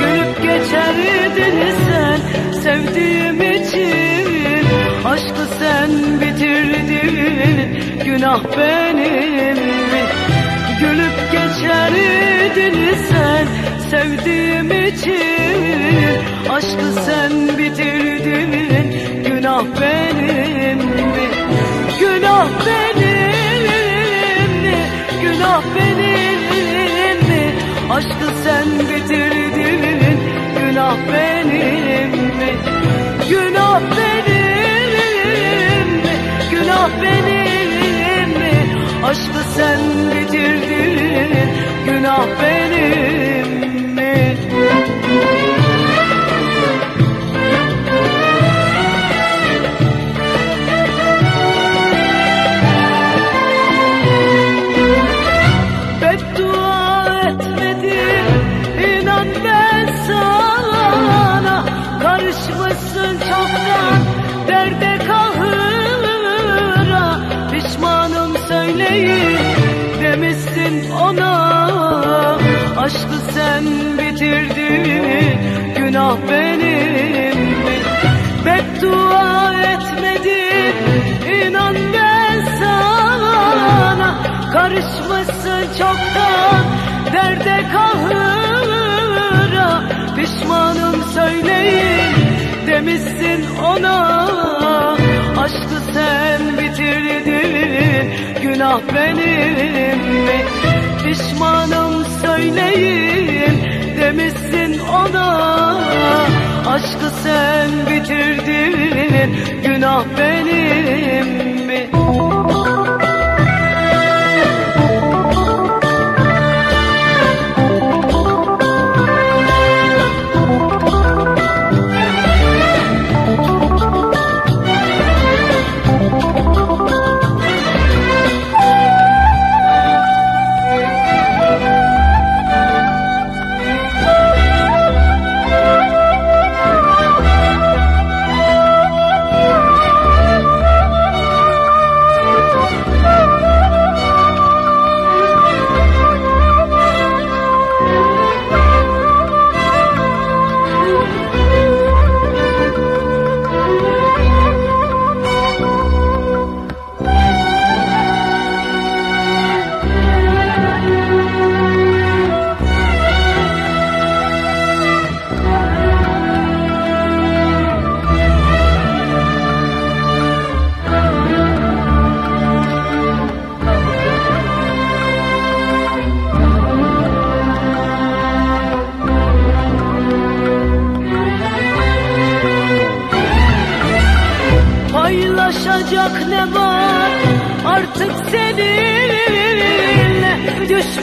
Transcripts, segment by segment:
Gülüp geçerdin sen sevdiğim için. Aşkı sen bitirdin günah benim. Gülüp geçerdin sen sevdiğim için. Aşkı sen bitirdin günah benim. Günah benim. Aşkı sen Aşkı sen bitirdin günah benim mi? Beddua etmedim inan ben sana Karışmışsın çoktan derde kahıra Pişmanım söyleyin demişsin ona Aşkı sen bitirdin günah benim mi? Pişmanım söyleyin demişsin ona. Aşkı sen bitirdin günah benim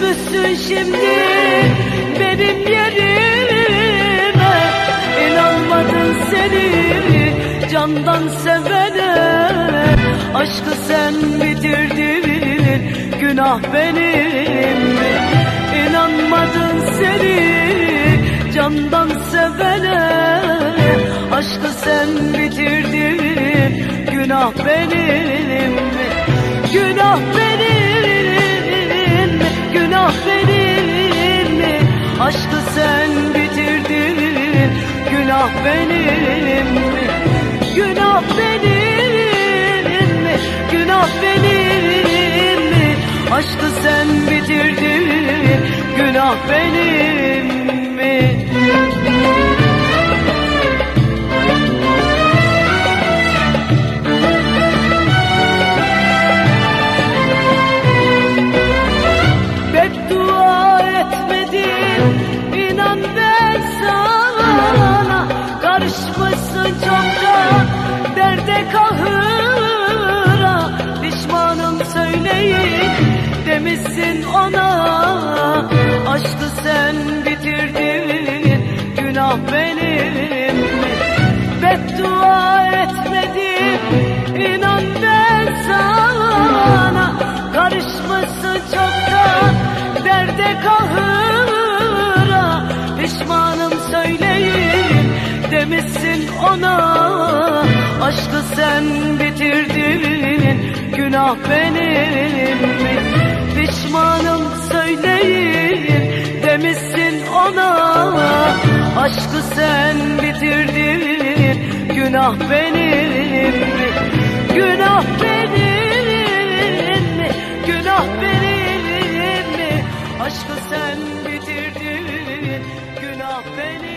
Düşmüşsün şimdi benim yerime. İnanmadın seni candan sevene. Aşkı sen bitirdin günah benim? İnanmadın seni candan sevene. Aşkı sen bitirdin günah benim Aşkı sen bitirdin günah benim? Günah benim Çoktan derde kahıra. Pişmanım söyleyin demişsin ona. Aşkı sen bitirdin günah benim bana Aşkı sen bitirdin Günah benim mi? Pişmanım söyleyin Demişsin ona Aşkı sen bitirdin Günah benim mi? Günah benim mi? Günah benim mi? Aşkı sen bitirdin Günah benim